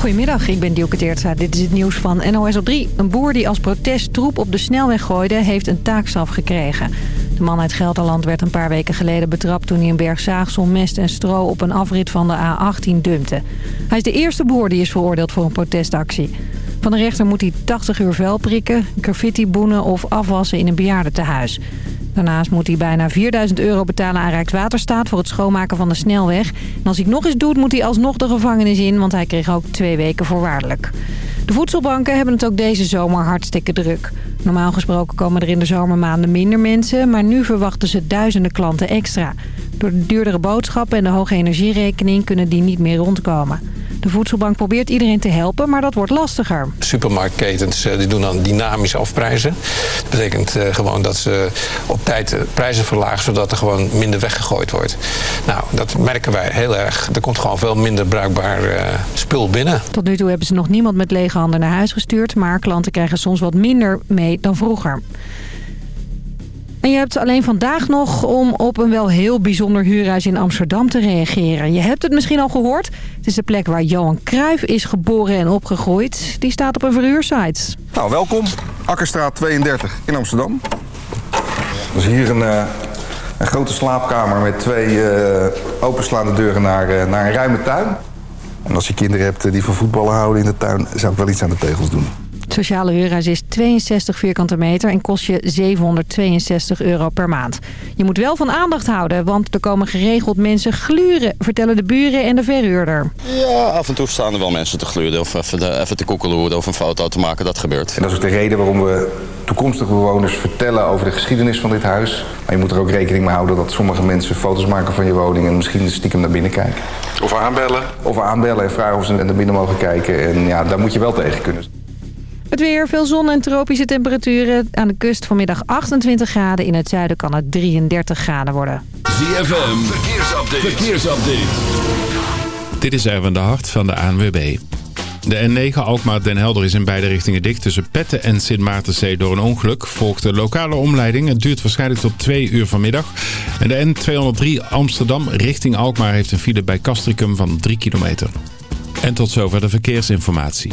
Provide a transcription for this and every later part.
Goedemiddag, ik ben Dielke Teertza. Dit is het nieuws van NOS op 3. Een boer die als protest troep op de snelweg gooide, heeft een taakstraf gekregen. De man uit Gelderland werd een paar weken geleden betrapt... toen hij een berg zaagsel, mest en stro op een afrit van de A18 dumpte. Hij is de eerste boer die is veroordeeld voor een protestactie. Van de rechter moet hij 80 uur vel prikken, graffiti boenen of afwassen in een bejaardentehuis. Daarnaast moet hij bijna 4000 euro betalen aan Rijkswaterstaat voor het schoonmaken van de snelweg. En als hij het nog eens doet, moet hij alsnog de gevangenis in, want hij kreeg ook twee weken voorwaardelijk. De voedselbanken hebben het ook deze zomer hartstikke druk. Normaal gesproken komen er in de zomermaanden minder mensen, maar nu verwachten ze duizenden klanten extra. Door de duurdere boodschappen en de hoge energierekening kunnen die niet meer rondkomen. De voedselbank probeert iedereen te helpen, maar dat wordt lastiger. Supermarktketens eh, die doen dan dynamisch afprijzen. Dat betekent eh, gewoon dat ze op tijd prijzen verlagen... zodat er gewoon minder weggegooid wordt. Nou, dat merken wij heel erg. Er komt gewoon veel minder bruikbaar uh, spul binnen. Tot nu toe hebben ze nog niemand met lege handen naar huis gestuurd... maar klanten krijgen soms wat minder mee dan vroeger. En je hebt alleen vandaag nog om op een wel heel bijzonder huurhuis in Amsterdam te reageren. Je hebt het misschien al gehoord. Het is de plek waar Johan Cruijff is geboren en opgegroeid. Die staat op een verhuursite. Nou, welkom. Akkerstraat 32 in Amsterdam. Dus hier een, uh, een grote slaapkamer met twee uh, openslaande deuren naar, uh, naar een ruime tuin. En als je kinderen hebt die van voetballen houden in de tuin... zou ik wel iets aan de tegels doen. Het sociale huurhuis is 62 vierkante meter en kost je 762 euro per maand. Je moet wel van aandacht houden, want er komen geregeld mensen gluren, vertellen de buren en de verhuurder. Ja, af en toe staan er wel mensen te gluren of even, even te koekeloeren of een foto te maken, dat gebeurt. En dat is ook de reden waarom we toekomstige bewoners vertellen over de geschiedenis van dit huis. Maar je moet er ook rekening mee houden dat sommige mensen foto's maken van je woning en misschien stiekem naar binnen kijken. Of aanbellen. Of aanbellen en vragen of ze naar binnen mogen kijken. En ja, daar moet je wel tegen kunnen. Het weer, veel zon en tropische temperaturen. Aan de kust vanmiddag 28 graden. In het zuiden kan het 33 graden worden. ZFM, verkeersupdate. verkeersupdate. Dit is Erwin de Hart van de ANWB. De N9 Alkmaar Den Helder is in beide richtingen dicht tussen Petten en Sint Maartenzee door een ongeluk. Volgt de lokale omleiding. Het duurt waarschijnlijk tot 2 uur vanmiddag. En de N203 Amsterdam richting Alkmaar heeft een file bij Castricum van 3 kilometer. En tot zover de verkeersinformatie.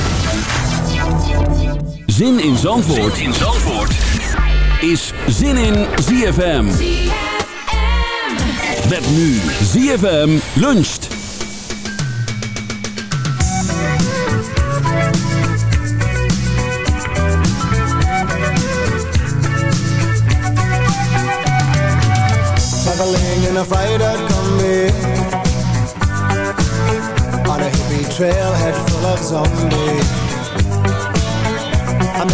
Zin in Zandvoort, in Zandvoort. is Zin in ZFM. Met nu ZFM luncht. Traveling in a freighter combi On a hippie trailhead full of zombies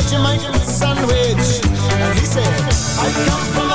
Vegemite sandwich. And he said, I come from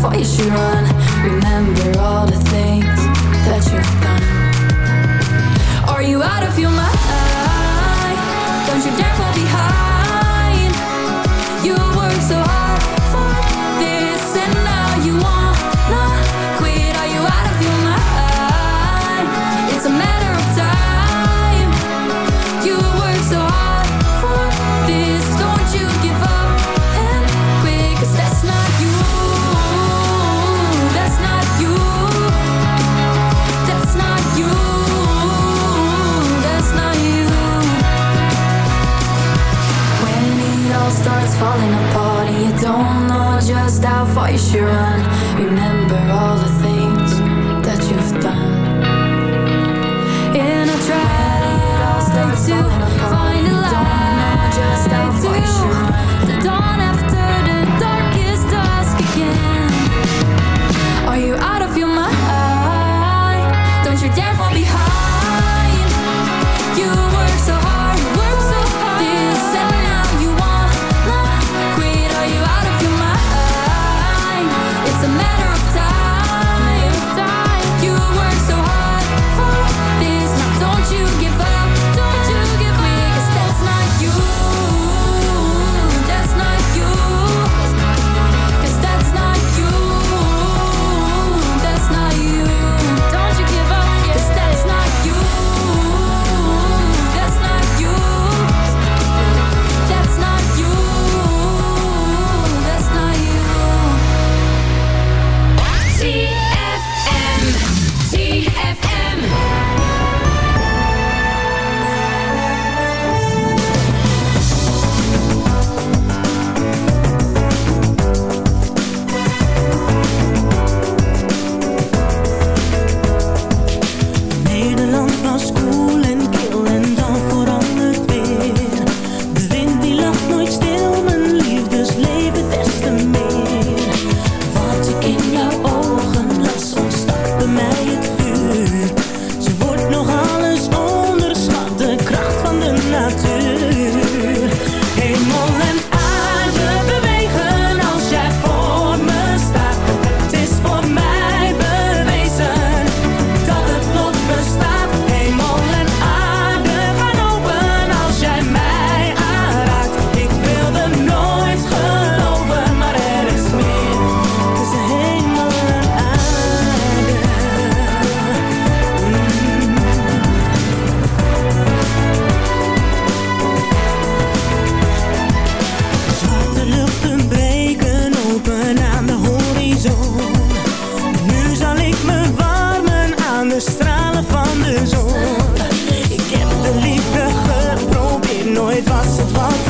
before you should run. Remember all the things that you've done. Are you out of your mind? Don't you dare. why she run. Remember all about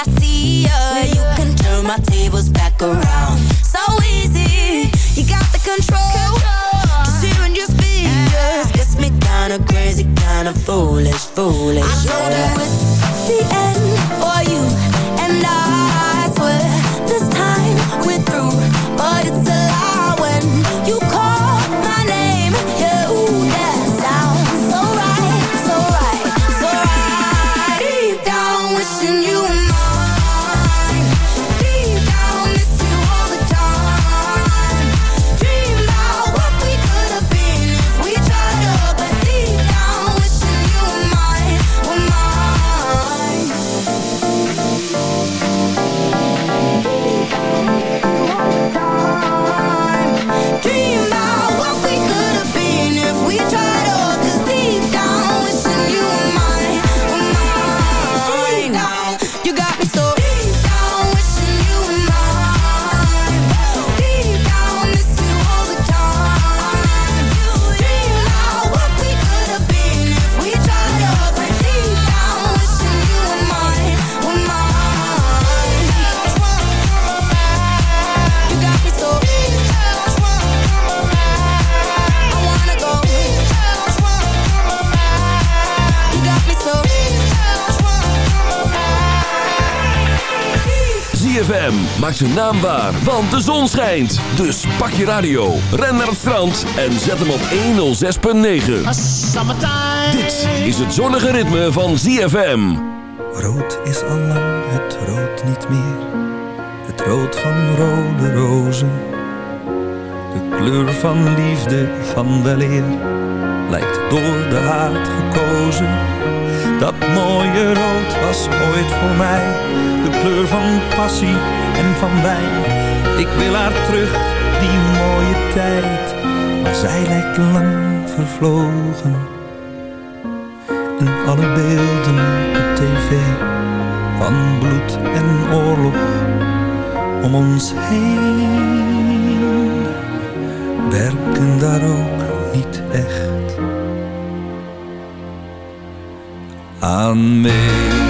I see you, you can turn my tables back around. So easy, you got the control. Just hearing your speakers gets me kinda crazy, kinda foolish, foolish. I told you ZFM maakt zijn naam waar, want de zon schijnt. Dus pak je radio, ren naar het strand en zet hem op 106.9. Dit is het zonnige ritme van ZFM. Rood is al lang het rood niet meer. Het rood van rode rozen. De kleur van liefde, van weleer. Lijkt door de haat gekozen. Dat mooie rood was ooit voor mij. De kleur van passie en van wijn. Ik wil haar terug, die mooie tijd. Maar zij lijkt lang vervlogen. En alle beelden op tv van bloed en oorlog om ons heen werken daar ook niet echt aan mee.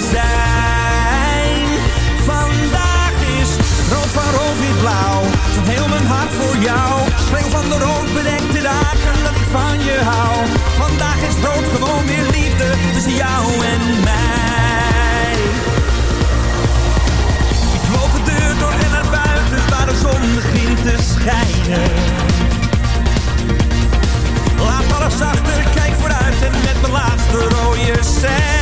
zijn. Vandaag is rood van rood weer blauw, van heel mijn hart voor jou. Spreeuw van de rood bedekte dagen dat ik van je hou. Vandaag is rood gewoon weer liefde tussen jou en mij. Ik loop de deur door en naar buiten waar de zon begint te schijnen. Laat alles achter, kijk vooruit en met mijn laatste rode cent.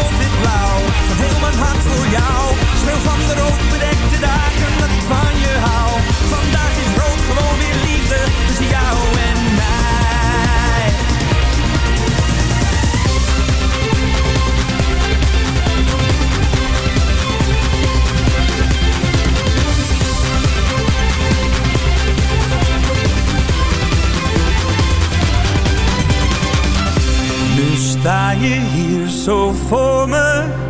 hart voor jou. Sneeuw van de rood bedekte dagen dat ik van je hou. Vandaag is rood gewoon weer liefde tussen jou en mij. Nu sta je hier zo voor me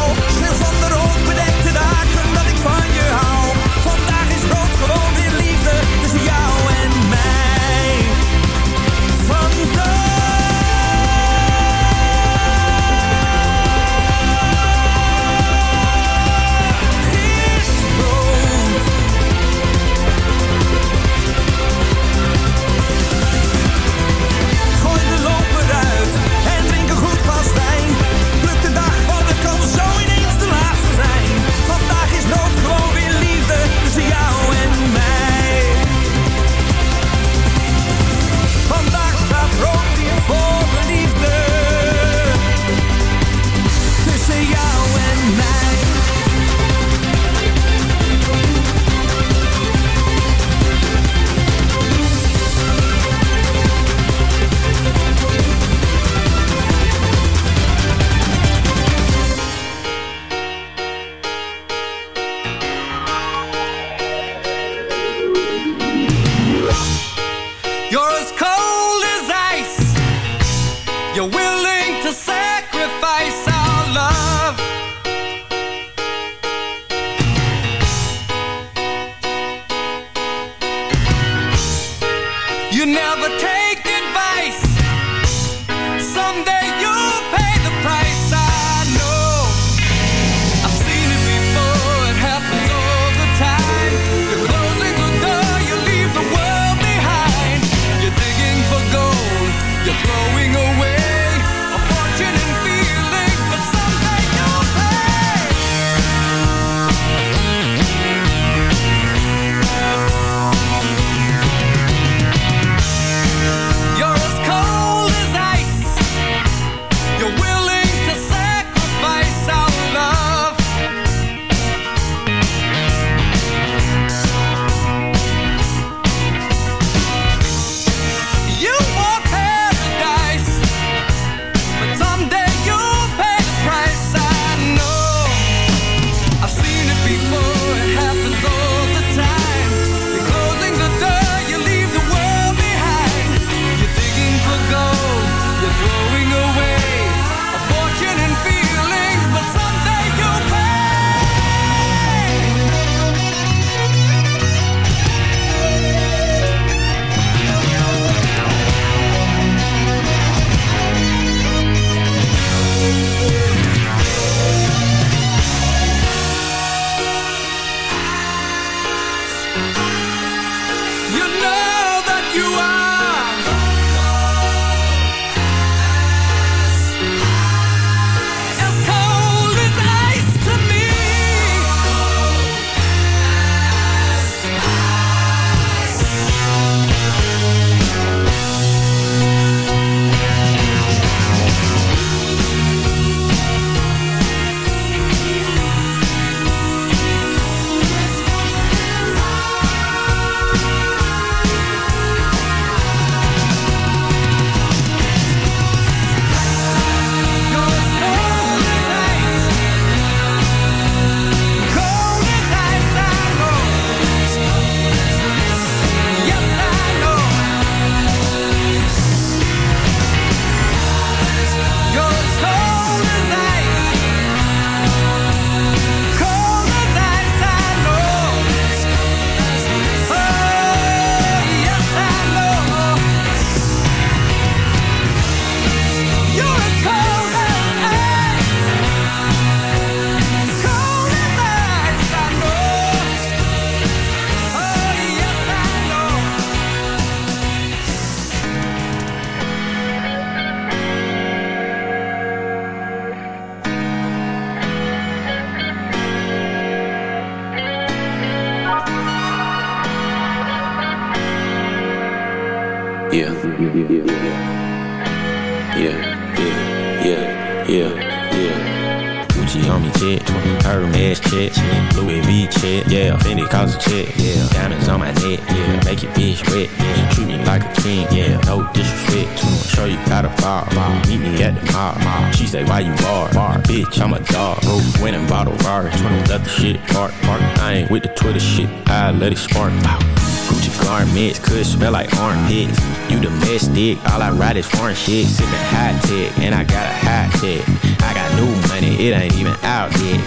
I is foreign shit. Sipping high tech, and I got a high tech. I got new money, it ain't even out yet.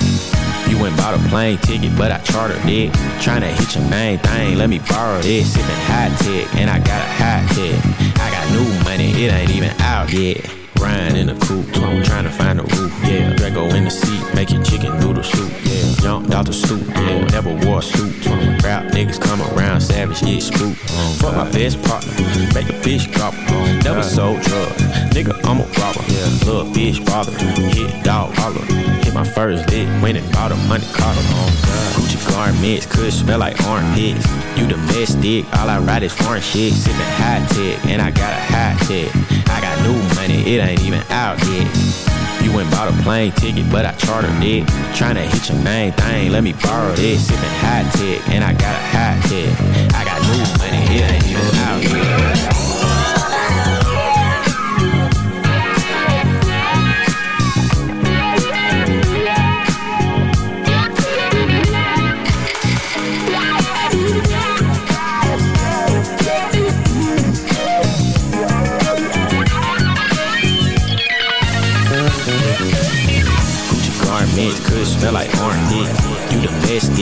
You went bought a plane ticket, but I chartered it. Tryna hit your main thing, let me borrow this. Sipping high tech, and I got a high tech. I got new money, it ain't even out yet. Ryan in the coupe, trying to find a roof, yeah. Drago in the seat, making chicken noodle soup, yeah. Jumped out the stoop, yeah. Never wore a suit. Rap niggas come around, savage, get spook. Fuck my best partner, make a bitch drop. Never sold drugs, nigga, I'm a robber. Yeah. Little bitch bother, hit dog holler. Hit my first lick, went and bought a money collar. Gucci garments could smell like armpits. You the domestic, all I ride is foreign shit. Sipping high tech, and I got a high tech. I got new money, it ain't even out yet. You went bought a plane ticket, but I chartered it. Tryna hit your main thing, let me borrow this. Sippin' high tech, and I got a high tech. I got new money, it ain't even out yet.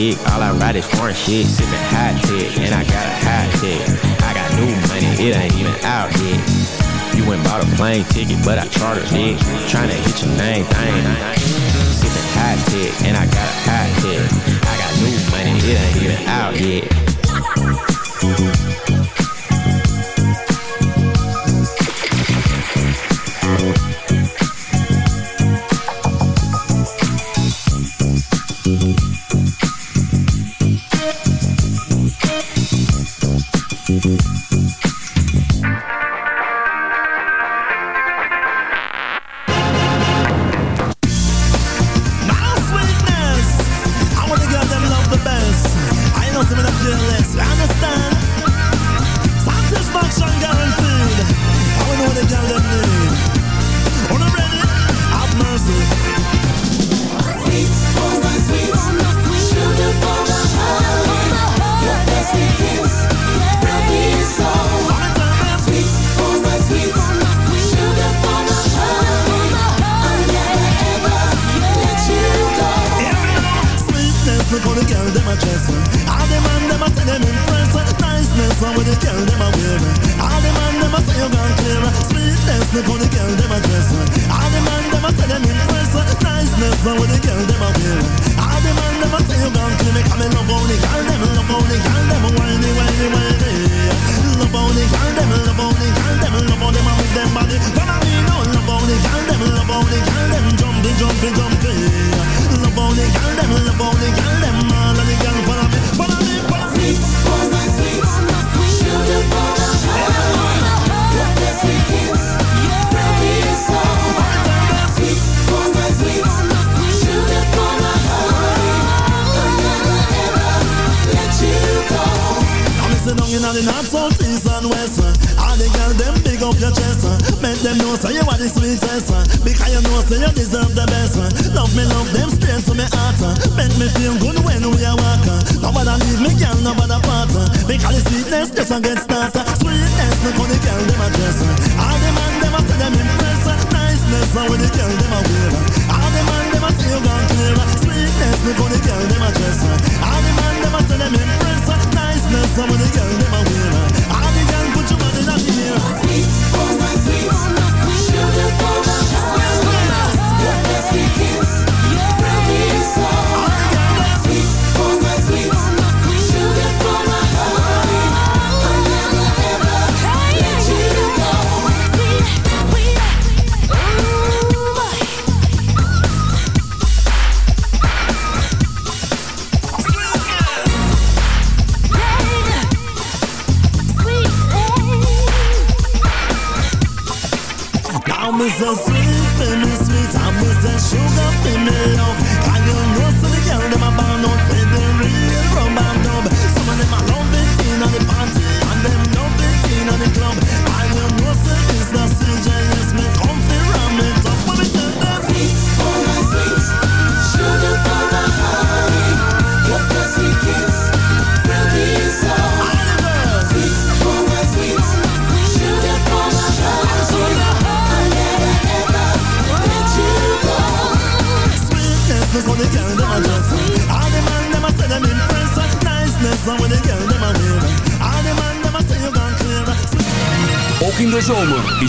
Domestic, all I ride is foreign shit. Sipping hot tech, and I got a hot tech. I got new money, it ain't even out yet. You went bought a plane ticket, but I chartered it. Tryna hit your name, thing. Sipping hot tech, and I got a hot tech. I got new money, it ain't even out yet. You.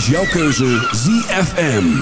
Is jouw keuze ZFM.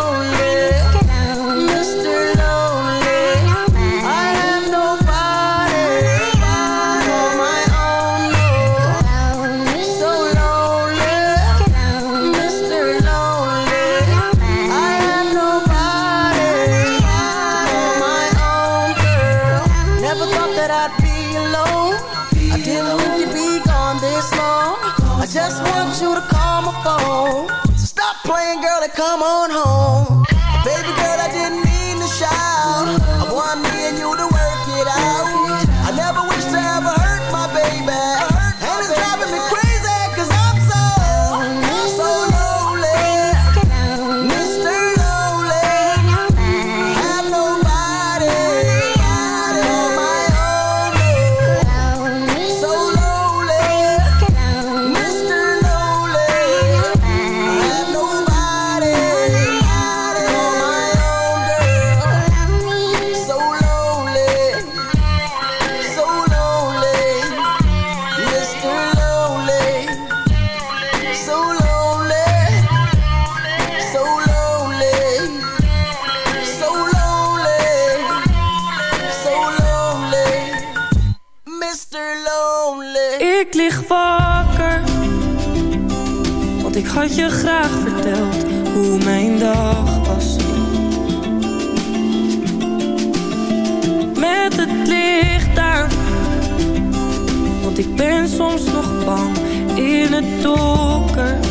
Come on home. Met het licht aan, want ik ben soms nog bang in het donker.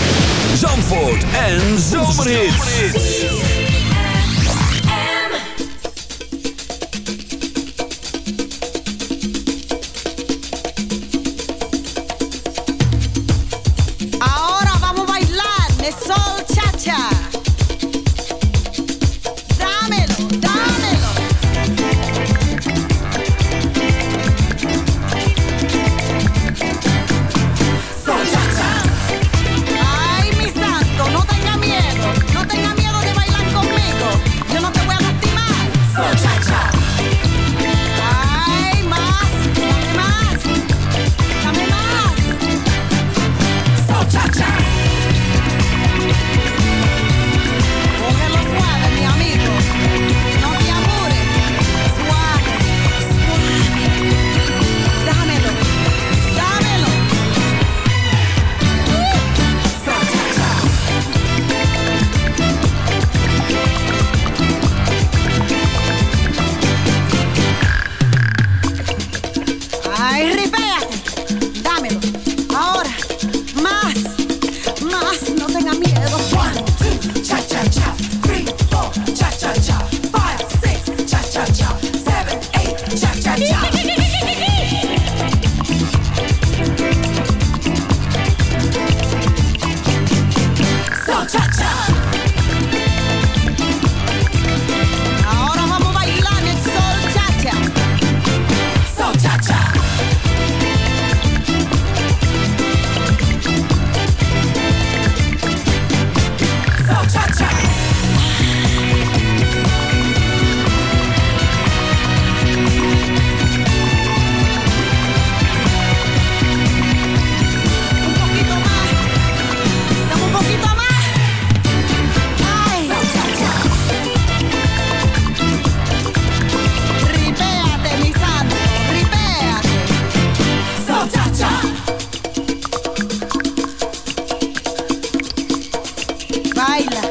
baila.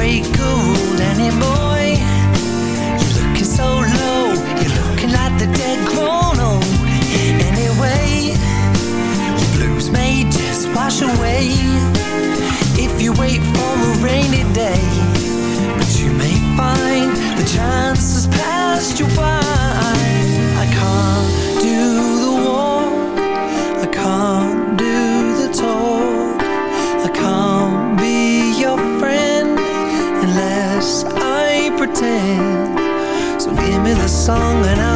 Break a rule. Boy, you're looking so low. You're looking like the dead grown old. Anyway, your blues may just wash away if you wait for a rainy day. But you may find the chances passed you by.